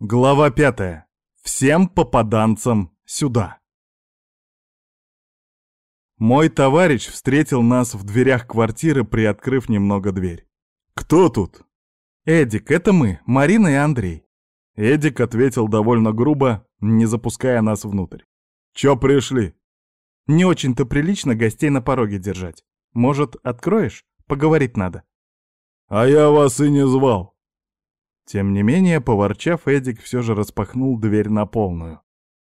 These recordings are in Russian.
Глава пятая. Всем попаданцам сюда. Мой товарищ встретил нас в дверях квартиры, приоткрыв немного дверь. «Кто тут?» «Эдик, это мы, Марина и Андрей». Эдик ответил довольно грубо, не запуская нас внутрь. «Чё пришли?» «Не очень-то прилично гостей на пороге держать. Может, откроешь? Поговорить надо». «А я вас и не звал», тем не менее, поворчав, Эдик все же распахнул дверь на полную.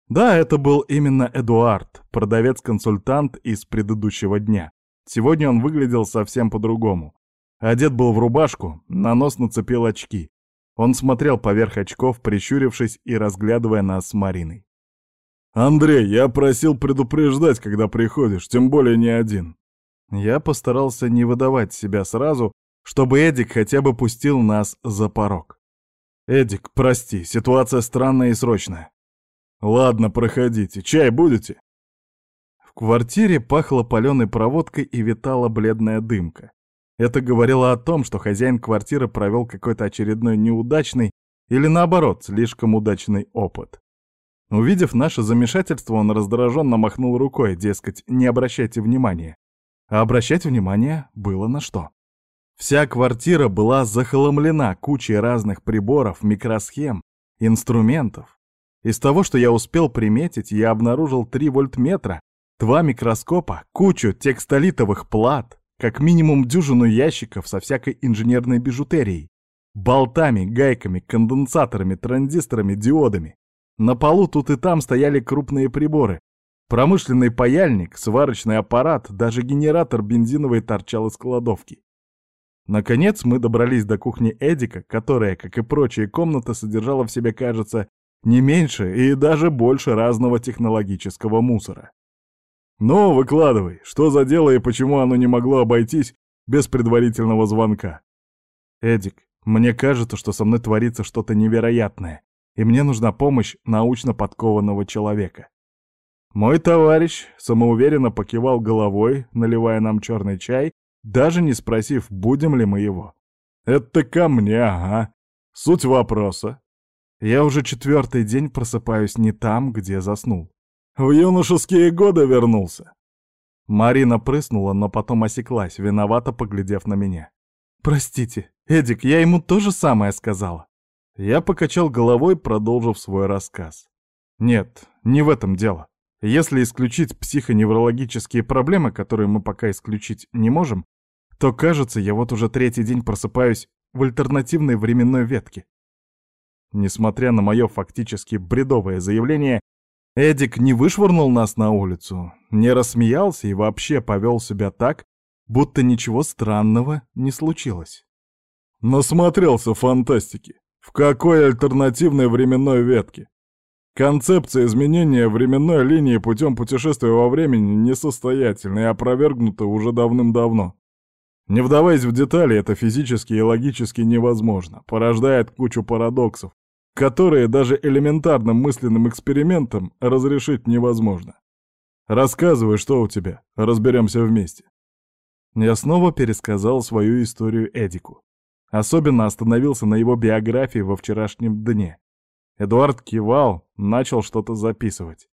Да, это был именно Эдуард, продавец-консультант из предыдущего дня. Сегодня он выглядел совсем по-другому. Одет был в рубашку, на нос нацепил очки. Он смотрел поверх очков, прищурившись и разглядывая нас с Мариной. «Андрей, я просил предупреждать, когда приходишь, тем более не один». Я постарался не выдавать себя сразу, чтобы Эдик хотя бы пустил нас за порог. «Эдик, прости, ситуация странная и срочная». «Ладно, проходите. Чай будете?» В квартире пахло паленой проводкой и витала бледная дымка. Это говорило о том, что хозяин квартиры провел какой-то очередной неудачный или, наоборот, слишком удачный опыт. Увидев наше замешательство, он раздраженно махнул рукой, дескать, не обращайте внимания. А обращать внимание было на что. Вся квартира была захламлена кучей разных приборов, микросхем, инструментов. Из того, что я успел приметить, я обнаружил 3 вольтметра, два микроскопа, кучу текстолитовых плат, как минимум дюжину ящиков со всякой инженерной бижутерией, болтами, гайками, конденсаторами, транзисторами, диодами. На полу тут и там стояли крупные приборы. Промышленный паяльник, сварочный аппарат, даже генератор бензиновый торчал из кладовки. Наконец мы добрались до кухни Эдика, которая, как и прочие комнаты, содержала в себе, кажется, не меньше и даже больше разного технологического мусора. «Ну, выкладывай, что за дело и почему оно не могло обойтись без предварительного звонка?» «Эдик, мне кажется, что со мной творится что-то невероятное, и мне нужна помощь научно подкованного человека». Мой товарищ самоуверенно покивал головой, наливая нам черный чай даже не спросив, будем ли мы его. «Это ко мне, ага. Суть вопроса». Я уже четвертый день просыпаюсь не там, где заснул. В юношеские годы вернулся. Марина прыснула, но потом осеклась, виновато поглядев на меня. «Простите, Эдик, я ему то же самое сказала». Я покачал головой, продолжив свой рассказ. «Нет, не в этом дело. Если исключить психоневрологические проблемы, которые мы пока исключить не можем, то, кажется, я вот уже третий день просыпаюсь в альтернативной временной ветке. Несмотря на мое фактически бредовое заявление, Эдик не вышвырнул нас на улицу, не рассмеялся и вообще повел себя так, будто ничего странного не случилось. Насмотрелся фантастики. В какой альтернативной временной ветке? Концепция изменения временной линии путем путешествия во времени несостоятельна и опровергнута уже давным-давно. Не вдаваясь в детали, это физически и логически невозможно, порождает кучу парадоксов, которые даже элементарным мысленным экспериментом разрешить невозможно. Рассказывай, что у тебя, разберемся вместе. Я снова пересказал свою историю Эдику. Особенно остановился на его биографии во вчерашнем дне. Эдуард кивал, начал что-то записывать.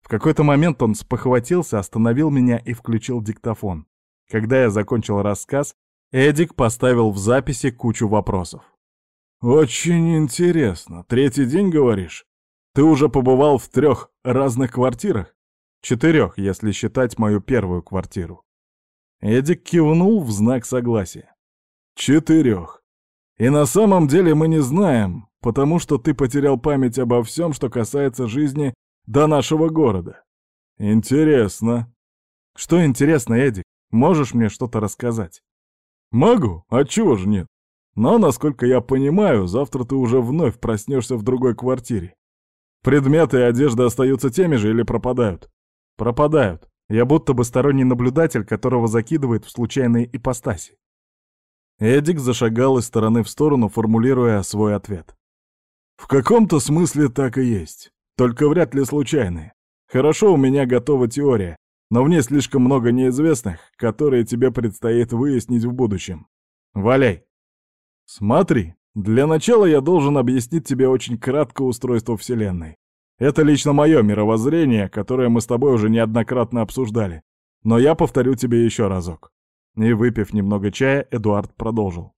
В какой-то момент он спохватился, остановил меня и включил диктофон. Когда я закончил рассказ, Эдик поставил в записи кучу вопросов. «Очень интересно. Третий день, говоришь? Ты уже побывал в трех разных квартирах?» «Четырех, если считать мою первую квартиру». Эдик кивнул в знак согласия. «Четырех. И на самом деле мы не знаем, потому что ты потерял память обо всем, что касается жизни до нашего города. Интересно». «Что интересно, Эдик? Можешь мне что-то рассказать?» «Могу, а чего же нет? Но, насколько я понимаю, завтра ты уже вновь проснешься в другой квартире. Предметы и одежда остаются теми же или пропадают?» «Пропадают. Я будто бы сторонний наблюдатель, которого закидывает в случайные ипостаси». Эдик зашагал из стороны в сторону, формулируя свой ответ. «В каком-то смысле так и есть. Только вряд ли случайные. Хорошо, у меня готова теория, но в ней слишком много неизвестных, которые тебе предстоит выяснить в будущем. Валяй. Смотри, Для начала я должен объяснить тебе очень кратко устройство Вселенной. Это лично мое мировоззрение, которое мы с тобой уже неоднократно обсуждали. Но я повторю тебе еще разок. И выпив немного чая, Эдуард продолжил.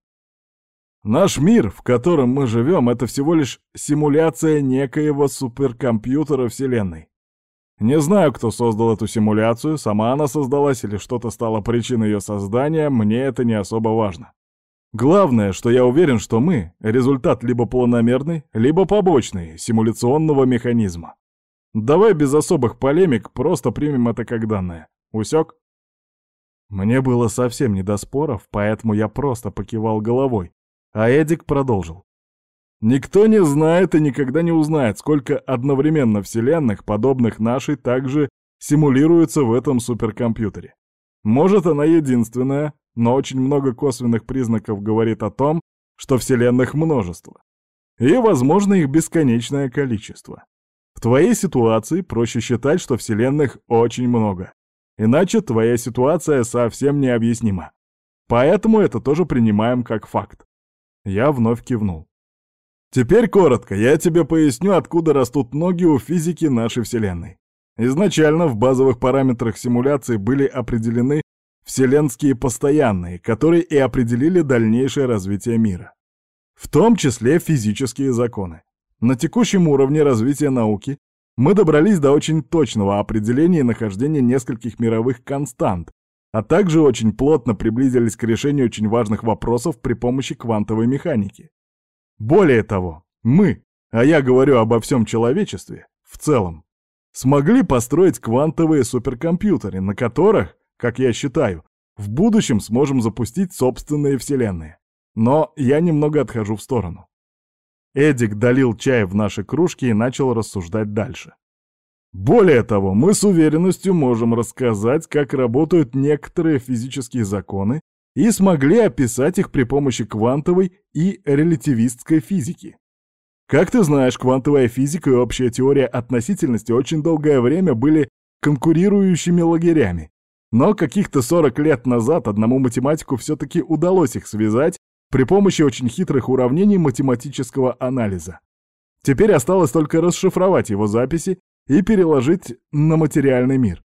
Наш мир, в котором мы живем, это всего лишь симуляция некоего суперкомпьютера Вселенной. Не знаю, кто создал эту симуляцию, сама она создалась или что-то стало причиной ее создания, мне это не особо важно. Главное, что я уверен, что мы — результат либо планомерный, либо побочный симуляционного механизма. Давай без особых полемик, просто примем это как данное. Усек? Мне было совсем не до споров, поэтому я просто покивал головой, а Эдик продолжил. Никто не знает и никогда не узнает, сколько одновременно вселенных, подобных нашей, также симулируется в этом суперкомпьютере. Может, она единственная, но очень много косвенных признаков говорит о том, что вселенных множество. И, возможно, их бесконечное количество. В твоей ситуации проще считать, что вселенных очень много. Иначе твоя ситуация совсем необъяснима. Поэтому это тоже принимаем как факт. Я вновь кивнул. Теперь коротко, я тебе поясню, откуда растут ноги у физики нашей Вселенной. Изначально в базовых параметрах симуляции были определены вселенские постоянные, которые и определили дальнейшее развитие мира. В том числе физические законы. На текущем уровне развития науки мы добрались до очень точного определения нахождения нескольких мировых констант, а также очень плотно приблизились к решению очень важных вопросов при помощи квантовой механики. Более того, мы, а я говорю обо всем человечестве, в целом, смогли построить квантовые суперкомпьютеры, на которых, как я считаю, в будущем сможем запустить собственные вселенные. Но я немного отхожу в сторону. Эдик долил чай в наши кружки и начал рассуждать дальше. Более того, мы с уверенностью можем рассказать, как работают некоторые физические законы и смогли описать их при помощи квантовой и релятивистской физики. Как ты знаешь, квантовая физика и общая теория относительности очень долгое время были конкурирующими лагерями. Но каких-то 40 лет назад одному математику все-таки удалось их связать при помощи очень хитрых уравнений математического анализа. Теперь осталось только расшифровать его записи и переложить на материальный мир.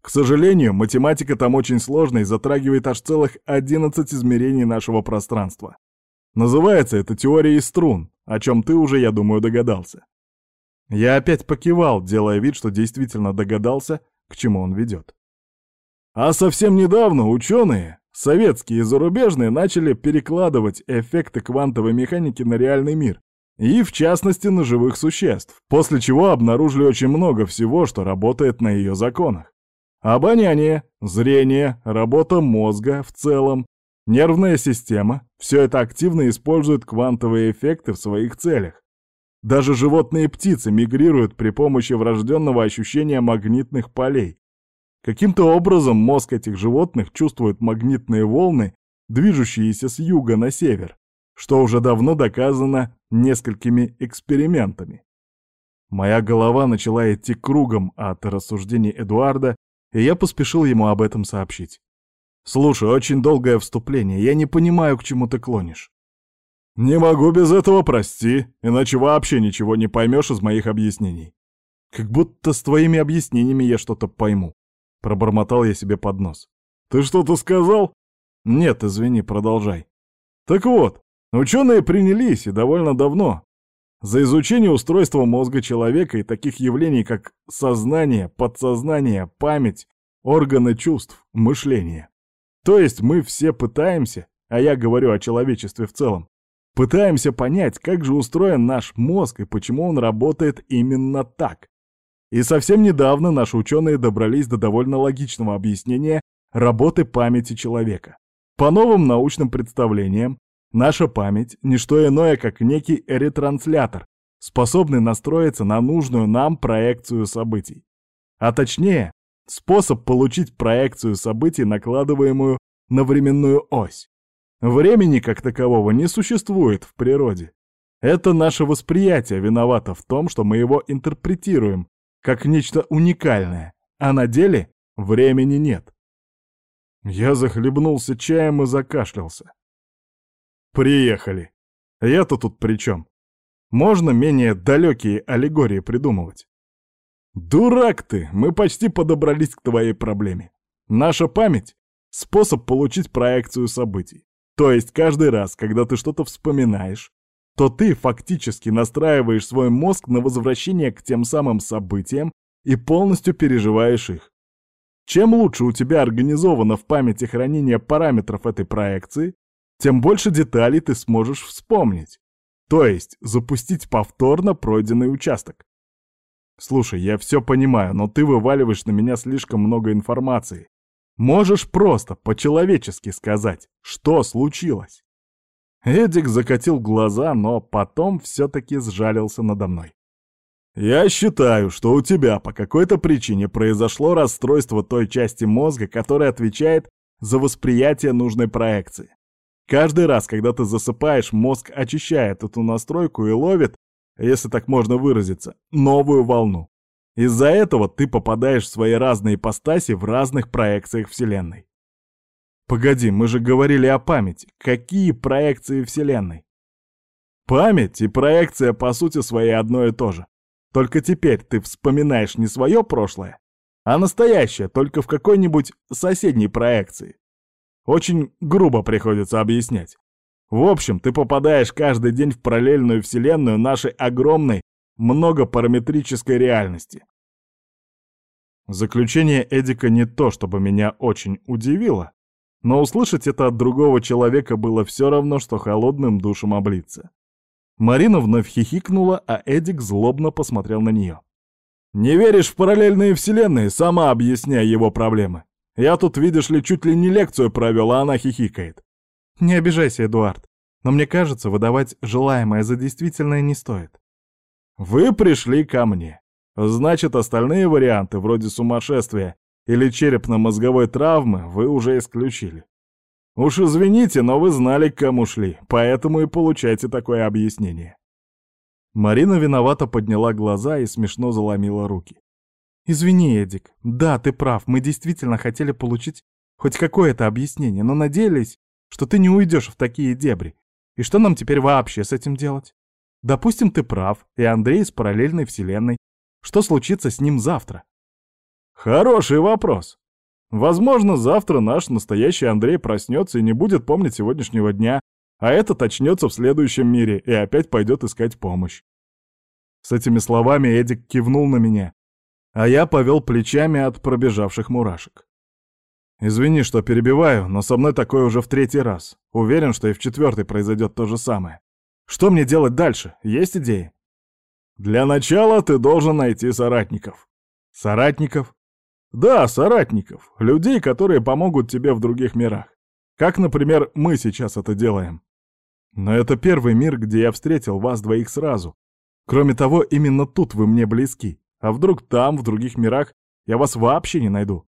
К сожалению, математика там очень сложная и затрагивает аж целых 11 измерений нашего пространства. Называется это теорией струн, о чем ты уже, я думаю, догадался. Я опять покивал, делая вид, что действительно догадался, к чему он ведет. А совсем недавно ученые, советские и зарубежные, начали перекладывать эффекты квантовой механики на реальный мир, и в частности на живых существ, после чего обнаружили очень много всего, что работает на ее законах. Обоняние, зрение, работа мозга в целом, нервная система — все это активно использует квантовые эффекты в своих целях. Даже животные и птицы мигрируют при помощи врожденного ощущения магнитных полей. Каким-то образом мозг этих животных чувствует магнитные волны, движущиеся с юга на север, что уже давно доказано несколькими экспериментами. Моя голова начала идти кругом от рассуждений Эдуарда, и я поспешил ему об этом сообщить. «Слушай, очень долгое вступление, я не понимаю, к чему ты клонишь». «Не могу без этого, прости, иначе вообще ничего не поймешь из моих объяснений». «Как будто с твоими объяснениями я что-то пойму», — пробормотал я себе под нос. «Ты что-то сказал?» «Нет, извини, продолжай». «Так вот, ученые принялись, и довольно давно, за изучение устройства мозга человека и таких явлений, как сознание, подсознание, память, органы чувств, мышление. То есть мы все пытаемся, а я говорю о человечестве в целом, пытаемся понять, как же устроен наш мозг и почему он работает именно так. И совсем недавно наши ученые добрались до довольно логичного объяснения работы памяти человека. По новым научным представлениям, Наша память — не что иное, как некий ретранслятор, способный настроиться на нужную нам проекцию событий. А точнее, способ получить проекцию событий, накладываемую на временную ось. Времени как такового не существует в природе. Это наше восприятие виновато в том, что мы его интерпретируем как нечто уникальное, а на деле времени нет. Я захлебнулся чаем и закашлялся. Приехали. Я-то тут при чем? Можно менее далекие аллегории придумывать. Дурак ты, мы почти подобрались к твоей проблеме. Наша память — способ получить проекцию событий. То есть каждый раз, когда ты что-то вспоминаешь, то ты фактически настраиваешь свой мозг на возвращение к тем самым событиям и полностью переживаешь их. Чем лучше у тебя организовано в памяти хранение параметров этой проекции, тем больше деталей ты сможешь вспомнить. То есть запустить повторно пройденный участок. Слушай, я все понимаю, но ты вываливаешь на меня слишком много информации. Можешь просто по-человечески сказать, что случилось. Эдик закатил глаза, но потом все-таки сжалился надо мной. «Я считаю, что у тебя по какой-то причине произошло расстройство той части мозга, которая отвечает за восприятие нужной проекции. Каждый раз, когда ты засыпаешь, мозг очищает эту настройку и ловит, если так можно выразиться, новую волну. Из-за этого ты попадаешь в свои разные ипостаси в разных проекциях Вселенной. Погоди, мы же говорили о памяти. Какие проекции Вселенной? Память и проекция по сути своей одно и то же. Только теперь ты вспоминаешь не свое прошлое, а настоящее, только в какой-нибудь соседней проекции. Очень грубо приходится объяснять. В общем, ты попадаешь каждый день в параллельную вселенную нашей огромной многопараметрической реальности. Заключение Эдика не то, чтобы меня очень удивило, но услышать это от другого человека было все равно, что холодным душем облиться. Марина вновь хихикнула, а Эдик злобно посмотрел на нее. «Не веришь в параллельные вселенные? Сама объясняй его проблемы. Я тут, видишь ли, чуть ли не лекцию провел, а она хихикает. Не обижайся, Эдуард, но мне кажется, выдавать желаемое за действительное не стоит. Вы пришли ко мне. Значит, остальные варианты, вроде сумасшествия или черепно-мозговой травмы, вы уже исключили. Уж извините, но вы знали, к кому шли, поэтому и получайте такое объяснение. Марина виновато подняла глаза и смешно заломила руки. «Извини, Эдик. Да, ты прав, мы действительно хотели получить хоть какое-то объяснение, но надеялись, что ты не уйдешь в такие дебри. И что нам теперь вообще с этим делать? Допустим, ты прав, и Андрей из параллельной вселенной. Что случится с ним завтра? Хороший вопрос. Возможно, завтра наш настоящий Андрей проснется и не будет помнить сегодняшнего дня, а этот очнется в следующем мире и опять пойдет искать помощь. С этими словами Эдик кивнул на меня, а я повел плечами от пробежавших мурашек. Извини, что перебиваю, но со мной такое уже в третий раз. Уверен, что и в четвертый произойдет то же самое. Что мне делать дальше? Есть идеи? Для начала ты должен найти соратников. Соратников? Да, соратников. Людей, которые помогут тебе в других мирах. Как, например, мы сейчас это делаем. Но это первый мир, где я встретил вас двоих сразу. Кроме того, именно тут вы мне близки. А вдруг там, в других мирах, я вас вообще не найду?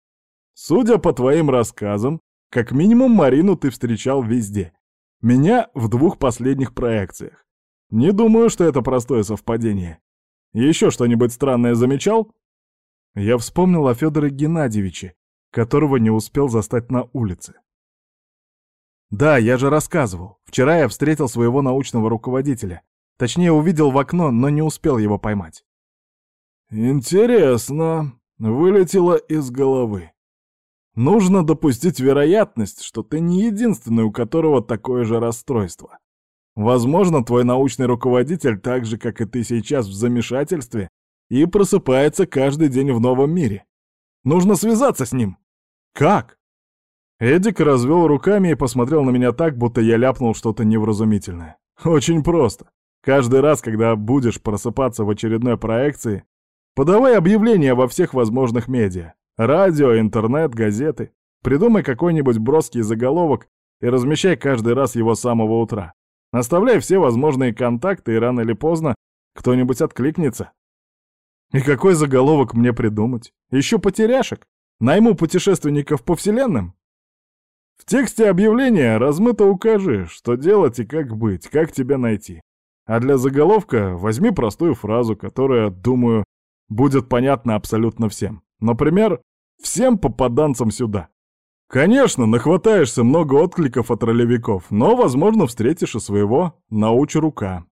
Судя по твоим рассказам, как минимум Марину ты встречал везде. Меня в двух последних проекциях. Не думаю, что это простое совпадение. Еще что-нибудь странное замечал? Я вспомнил о Федоре Геннадьевиче, которого не успел застать на улице. Да, я же рассказывал. Вчера я встретил своего научного руководителя. Точнее, увидел в окно, но не успел его поймать. Интересно. Вылетело из головы. Нужно допустить вероятность, что ты не единственный, у которого такое же расстройство. Возможно, твой научный руководитель так же, как и ты сейчас, в замешательстве и просыпается каждый день в новом мире. Нужно связаться с ним. Как? Эдик развел руками и посмотрел на меня так, будто я ляпнул что-то невразумительное. Очень просто. Каждый раз, когда будешь просыпаться в очередной проекции, Подавай объявления во всех возможных медиа. Радио, интернет, газеты. Придумай какой-нибудь броский заголовок и размещай каждый раз его с самого утра. Оставляй все возможные контакты, и рано или поздно кто-нибудь откликнется. И какой заголовок мне придумать? Ищу потеряшек? Найму путешественников по вселенным? В тексте объявления размыто укажи, что делать и как быть, как тебя найти. А для заголовка возьми простую фразу, которая, думаю, будет понятно абсолютно всем. Например, всем попаданцам сюда. Конечно, нахватаешься много откликов от ролевиков, но, возможно, встретишь и своего науча рука.